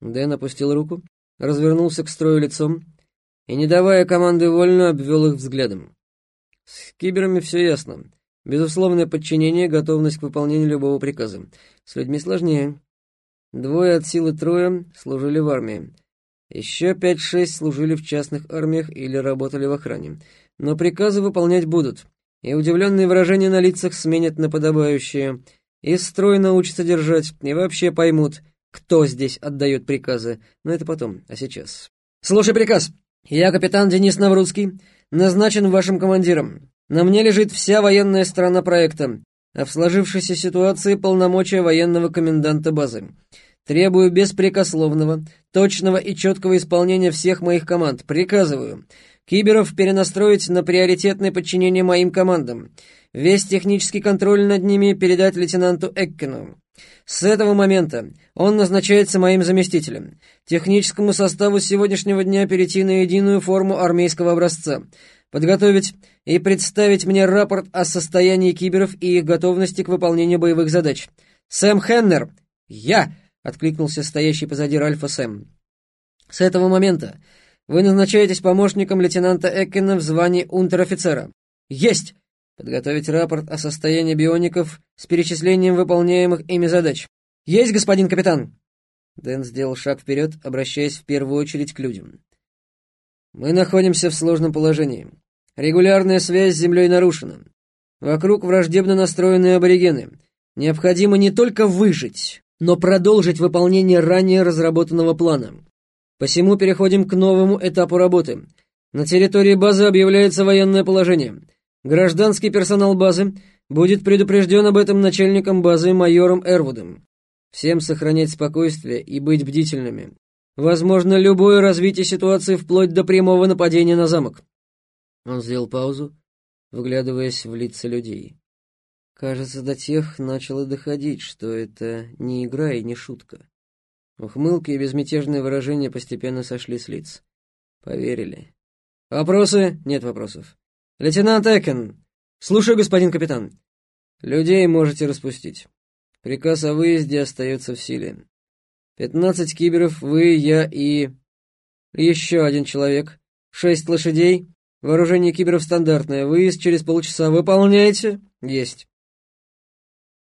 Дэн опустил руку, развернулся к строю лицом и, не давая команды вольно, обвел их взглядом. С киберами все ясно. Безусловное подчинение, готовность к выполнению любого приказа. С людьми сложнее. Двое от силы трое служили в армии. Еще пять-шесть служили в частных армиях или работали в охране. Но приказы выполнять будут. И удивленные выражения на лицах сменят на подобающие. И строй научатся держать, и вообще поймут, кто здесь отдает приказы. Но это потом, а сейчас. «Слушай приказ! Я, капитан Денис Наврудский, назначен вашим командиром. На мне лежит вся военная сторона проекта, а в сложившейся ситуации полномочия военного коменданта базы. Требую беспрекословного, точного и четкого исполнения всех моих команд. Приказываю. Киберов перенастроить на приоритетное подчинение моим командам. Весь технический контроль над ними передать лейтенанту Эккену. С этого момента он назначается моим заместителем. Техническому составу сегодняшнего дня перейти на единую форму армейского образца. Подготовить и представить мне рапорт о состоянии киберов и их готовности к выполнению боевых задач. Сэм Хеннер. Я, откликнулся стоящий позади Ральфа Сэм. С этого момента вы назначаетесь помощником лейтенанта Эккена в звании унтер-офицера. Есть! Подготовить рапорт о состоянии биоников с перечислением выполняемых ими задач. Есть, господин капитан!» Дэн сделал шаг вперед, обращаясь в первую очередь к людям. «Мы находимся в сложном положении. Регулярная связь с Землей нарушена. Вокруг враждебно настроенные аборигены. Необходимо не только выжить, но продолжить выполнение ранее разработанного плана. Посему переходим к новому этапу работы. На территории базы объявляется военное положение. Гражданский персонал базы будет предупрежден об этом начальником базы майором Эрвудом. Всем сохранять спокойствие и быть бдительными. Возможно, любое развитие ситуации вплоть до прямого нападения на замок. Он сделал паузу, вглядываясь в лица людей. Кажется, до тех начало доходить, что это не игра и не шутка. Ухмылки и безмятежные выражения постепенно сошли с лиц. Поверили. «Вопросы? Нет вопросов. «Лейтенант Экен!» «Слушаю, господин капитан!» «Людей можете распустить. Приказ о выезде остается в силе. Пятнадцать киберов, вы, я и... Еще один человек. Шесть лошадей. Вооружение киберов стандартное. Выезд через полчаса. Выполняйте?» «Есть».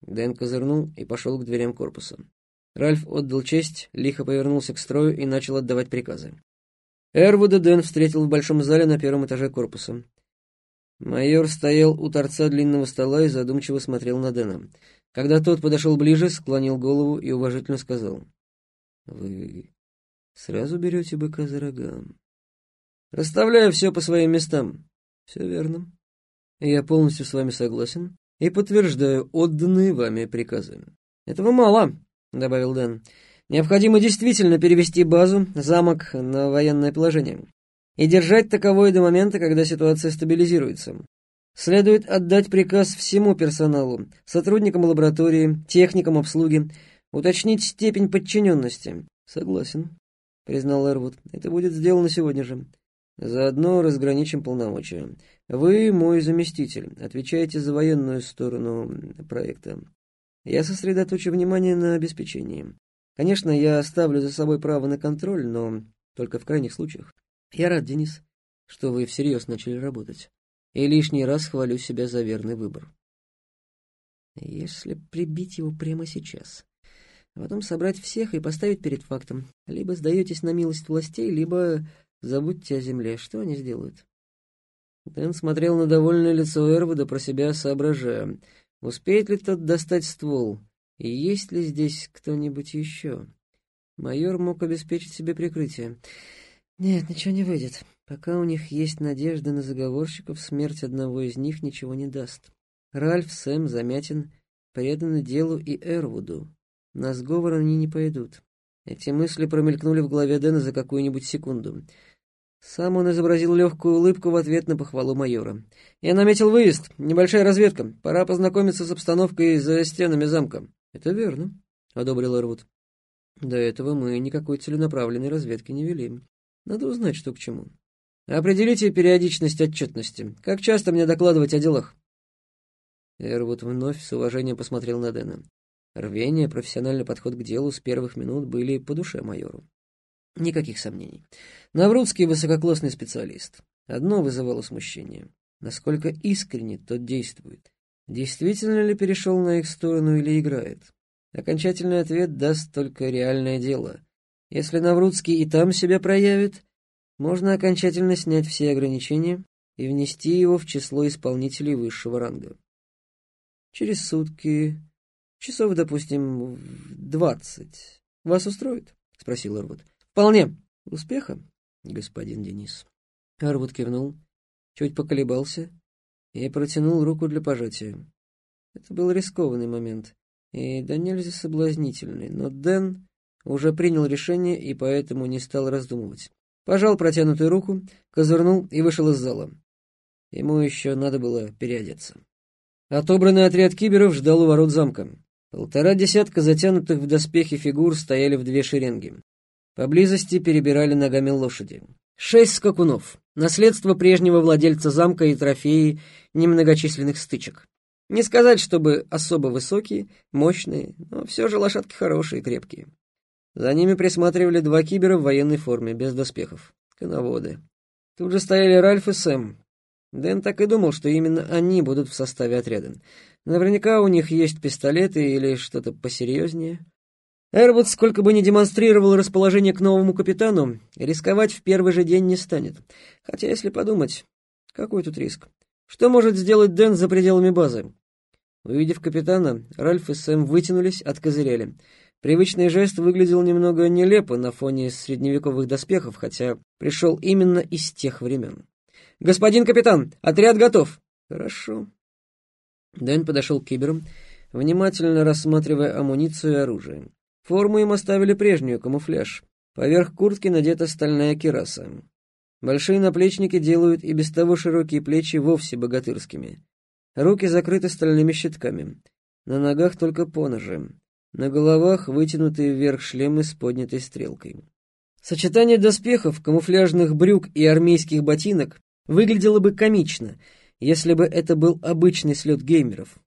Дэн козырнул и пошел к дверям корпуса. Ральф отдал честь, лихо повернулся к строю и начал отдавать приказы. Эрвуда Дэн встретил в большом зале на первом этаже корпуса. Майор стоял у торца длинного стола и задумчиво смотрел на Дэна. Когда тот подошел ближе, склонил голову и уважительно сказал. «Вы сразу берете быка за рога?» «Расставляю все по своим местам». «Все верно. Я полностью с вами согласен и подтверждаю отданные вами приказы». «Этого мало», — добавил Дэн. «Необходимо действительно перевести базу, замок на военное положение и держать таковое до момента, когда ситуация стабилизируется. Следует отдать приказ всему персоналу, сотрудникам лаборатории, техникам обслуги, уточнить степень подчиненности. Согласен, признал Эрвуд. Это будет сделано сегодня же. Заодно разграничим полномочия. Вы мой заместитель, отвечаете за военную сторону проекта. Я сосредоточу внимание на обеспечении. Конечно, я оставлю за собой право на контроль, но только в крайних случаях. Я рад, Денис, что вы всерьез начали работать. И лишний раз хвалю себя за верный выбор. Если прибить его прямо сейчас, а потом собрать всех и поставить перед фактом, либо сдаетесь на милость властей, либо забудьте о земле, что они сделают? Дэн смотрел на довольное лицо Эрвуда, про себя соображая, успеет ли тот достать ствол, и есть ли здесь кто-нибудь еще. Майор мог обеспечить себе прикрытие. Нет, ничего не выйдет. Пока у них есть надежда на заговорщиков, смерть одного из них ничего не даст. Ральф, Сэм, Замятин преданы делу и Эрвуду. На сговор они не пойдут. Эти мысли промелькнули в голове Дэна за какую-нибудь секунду. Сам он изобразил легкую улыбку в ответ на похвалу майора. «Я наметил выезд. Небольшая разведка. Пора познакомиться с обстановкой за стенами замка». «Это верно», — одобрил Эрвуд. «До этого мы никакой целенаправленной разведки не вели. Надо узнать, что к чему. Определите периодичность отчетности. Как часто мне докладывать о делах?» Эрвуд вновь с уважением посмотрел на Дэна. Рвение, профессиональный подход к делу с первых минут были по душе майору. Никаких сомнений. Наврудский высококлассный специалист. Одно вызывало смущение. Насколько искренне тот действует. Действительно ли перешел на их сторону или играет? Окончательный ответ даст только реальное дело. Если Наврудский и там себя проявит, можно окончательно снять все ограничения и внести его в число исполнителей высшего ранга. Через сутки, часов, допустим, двадцать. Вас устроит? — спросил Эрвуд. — Вполне. Успеха, господин Денис. Эрвуд кивнул, чуть поколебался и протянул руку для пожатия. Это был рискованный момент и да нельзя соблазнительный, но Дэн уже принял решение и поэтому не стал раздумывать. Пожал протянутую руку, козырнул и вышел из зала. Ему еще надо было переодеться. Отобранный отряд киберов ждал у ворот замка. Полтора десятка затянутых в доспехи фигур стояли в две шеренги. Поблизости перебирали ногами лошади. Шесть скакунов. Наследство прежнего владельца замка и трофеи немногочисленных стычек. Не сказать, чтобы особо высокие, мощные, но все же лошадки хорошие и крепкие. За ними присматривали два кибера в военной форме, без доспехов. Коноводы. Тут же стояли Ральф и Сэм. Дэн так и думал, что именно они будут в составе отряда. Наверняка у них есть пистолеты или что-то посерьезнее. Эрвуд, сколько бы ни демонстрировал расположение к новому капитану, рисковать в первый же день не станет. Хотя, если подумать, какой тут риск? Что может сделать Дэн за пределами базы? Увидев капитана, Ральф и Сэм вытянулись, откозыряли. Привычный жест выглядел немного нелепо на фоне средневековых доспехов, хотя пришел именно из тех времен. «Господин капитан, отряд готов!» «Хорошо». Дэн подошел к киберам, внимательно рассматривая амуницию и оружие. Форму им оставили прежнюю, камуфляж. Поверх куртки надета стальная кираса. Большие наплечники делают и без того широкие плечи вовсе богатырскими. Руки закрыты стальными щитками. На ногах только поножи. На головах вытянутые вверх шлемы с поднятой стрелкой. Сочетание доспехов, камуфляжных брюк и армейских ботинок выглядело бы комично, если бы это был обычный слет геймеров.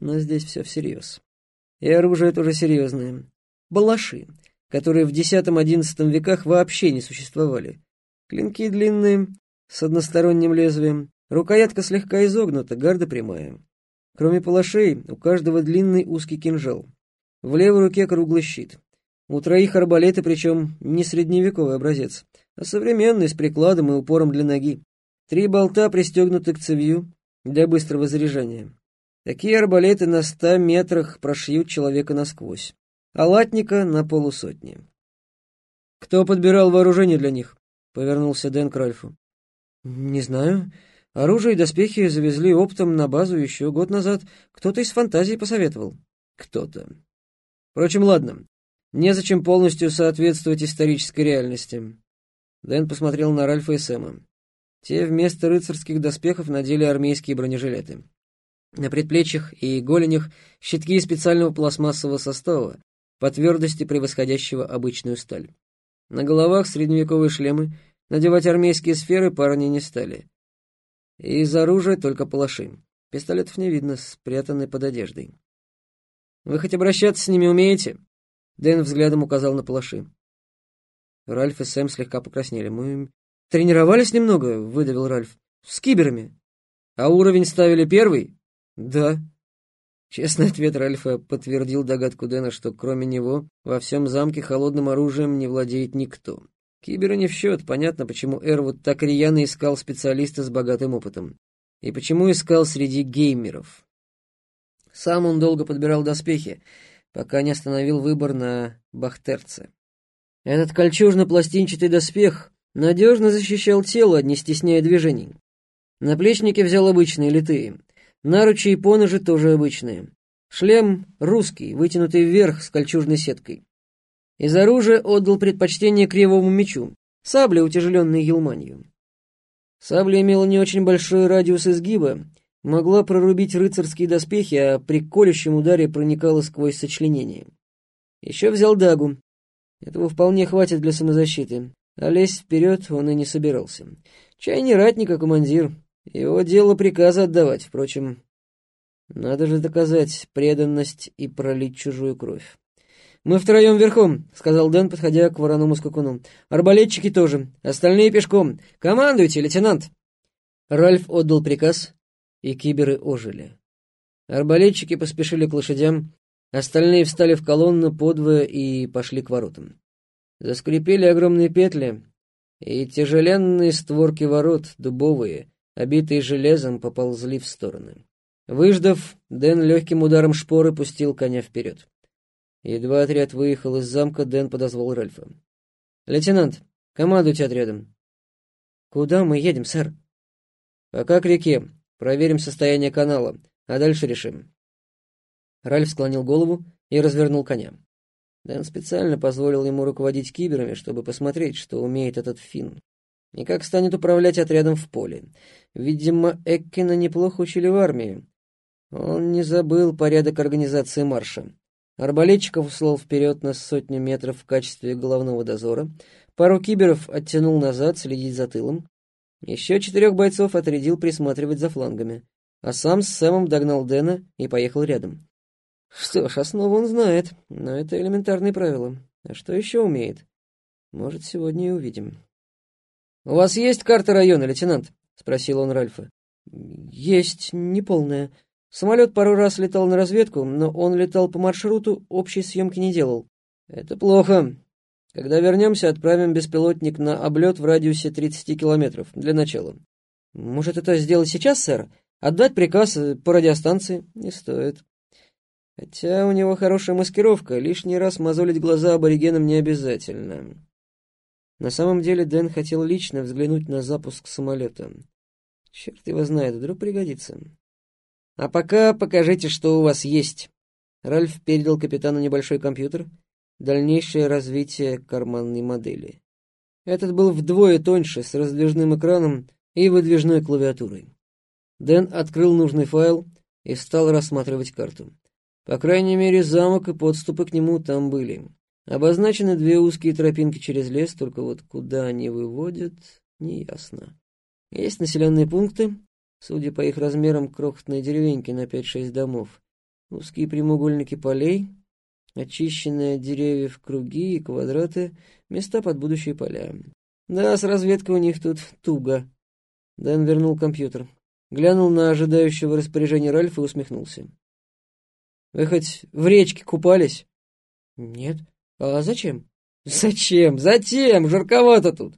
Но здесь все всерьез. И оружие тоже серьезное. Балаши, которые в X-XI веках вообще не существовали. Клинки длинные, с односторонним лезвием, Рукоятка слегка изогнута, гарда прямая. Кроме палашей, у каждого длинный узкий кинжал. В левой руке круглый щит. У троих арбалеты, причем не средневековый образец, а современный, с прикладом и упором для ноги. Три болта пристегнуты к цевью для быстрого заряжания. Такие арбалеты на ста метрах прошьют человека насквозь, а латника на полусотни. «Кто подбирал вооружение для них?» — повернулся Дэн к Ральфу. «Не знаю. Оружие и доспехи завезли оптом на базу еще год назад. Кто-то из фантазии посоветовал. Кто-то. Впрочем, ладно. Незачем полностью соответствовать исторической реальности. Дэн посмотрел на Ральфа и Сэма. Те вместо рыцарских доспехов надели армейские бронежилеты. На предплечьях и голенях щитки специального пластмассового состава, по твердости превосходящего обычную сталь. На головах средневековые шлемы, надевать армейские сферы парни не стали. Из оружия только палаши. Пистолетов не видно, спрятаны под одеждой. «Вы хоть обращаться с ними умеете?» Дэн взглядом указал на палаши. Ральф и Сэм слегка покраснели. «Мы тренировались немного», — выдавил Ральф. «С киберами». «А уровень ставили первый?» «Да». Честный ответ Ральфа подтвердил догадку Дэна, что кроме него во всем замке холодным оружием не владеет никто. Киберы не в счет, понятно, почему Эрвуд так рьяно искал специалиста с богатым опытом. И почему искал среди геймеров. Сам он долго подбирал доспехи, пока не остановил выбор на Бахтерце. Этот кольчужно-пластинчатый доспех надежно защищал тело, не стесняя движений. Наплечники взял обычные, литые. Наручи и поножи тоже обычные. Шлем русский, вытянутый вверх с кольчужной сеткой. Из оружия отдал предпочтение кривому мечу, сабле, утяжеленной елманью. Сабля имела не очень большой радиус изгиба, могла прорубить рыцарские доспехи, а при колющем ударе проникала сквозь сочленение. Еще взял дагу. Этого вполне хватит для самозащиты, а лезть вперед он и не собирался. Чай не ратник, а командир. Его дело приказы отдавать, впрочем. Надо же доказать преданность и пролить чужую кровь. «Мы втроем верхом», — сказал Дэн, подходя к вороному скакуну. «Арбалетчики тоже. Остальные пешком. Командуйте, лейтенант!» Ральф отдал приказ, и киберы ожили. Арбалетчики поспешили к лошадям, остальные встали в колонну подвое и пошли к воротам. Заскрипели огромные петли, и тяжеленные створки ворот, дубовые, обитые железом, поползли в стороны. Выждав, Дэн легким ударом шпоры пустил коня вперед. Едва отряд выехал из замка, Дэн подозвал Ральфа. «Лейтенант, командуйте отрядом». «Куда мы едем, сэр?» «Пока к реке. Проверим состояние канала, а дальше решим». Ральф склонил голову и развернул коня. Дэн специально позволил ему руководить киберами, чтобы посмотреть, что умеет этот фин. И как станет управлять отрядом в поле. Видимо, Эккина неплохо учили в армии. Он не забыл порядок организации марша. Арбалетчиков услал вперед на сотню метров в качестве головного дозора. Пару киберов оттянул назад, следить за тылом. Еще четырех бойцов отрядил присматривать за флангами. А сам с Сэмом догнал Дэна и поехал рядом. Что ж, основу он знает, но это элементарные правила. А что еще умеет? Может, сегодня и увидим. «У вас есть карта района, лейтенант?» — спросил он Ральфа. «Есть, неполная. Самолет пару раз летал на разведку, но он летал по маршруту, общей съемки не делал». «Это плохо. Когда вернемся, отправим беспилотник на облет в радиусе 30 километров, для начала». «Может, это сделать сейчас, сэр? Отдать приказ по радиостанции?» «Не стоит. Хотя у него хорошая маскировка, лишний раз мозолить глаза аборигенам не обязательно. На самом деле Дэн хотел лично взглянуть на запуск самолета. Черт его знает, вдруг пригодится. А пока покажите, что у вас есть. Ральф передал капитану небольшой компьютер, дальнейшее развитие карманной модели. Этот был вдвое тоньше, с раздвижным экраном и выдвижной клавиатурой. Дэн открыл нужный файл и стал рассматривать карту. По крайней мере, замок и подступы к нему там были. Обозначены две узкие тропинки через лес, только вот куда они выводят, неясно. Есть населенные пункты, судя по их размерам, крохотные деревеньки на 5-6 домов. Узкие прямоугольники полей, очищенные от деревьев круги и квадраты, места под будущие поля. Да, с разведкой у них тут туго. Дэн вернул компьютер. Глянул на ожидающего распоряжения Ральфа и усмехнулся. Вы хоть в речке купались? Нет. А зачем? Зачем? Затем! Жарковато тут.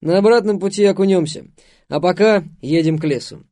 На обратном пути окунемся. А пока едем к лесу.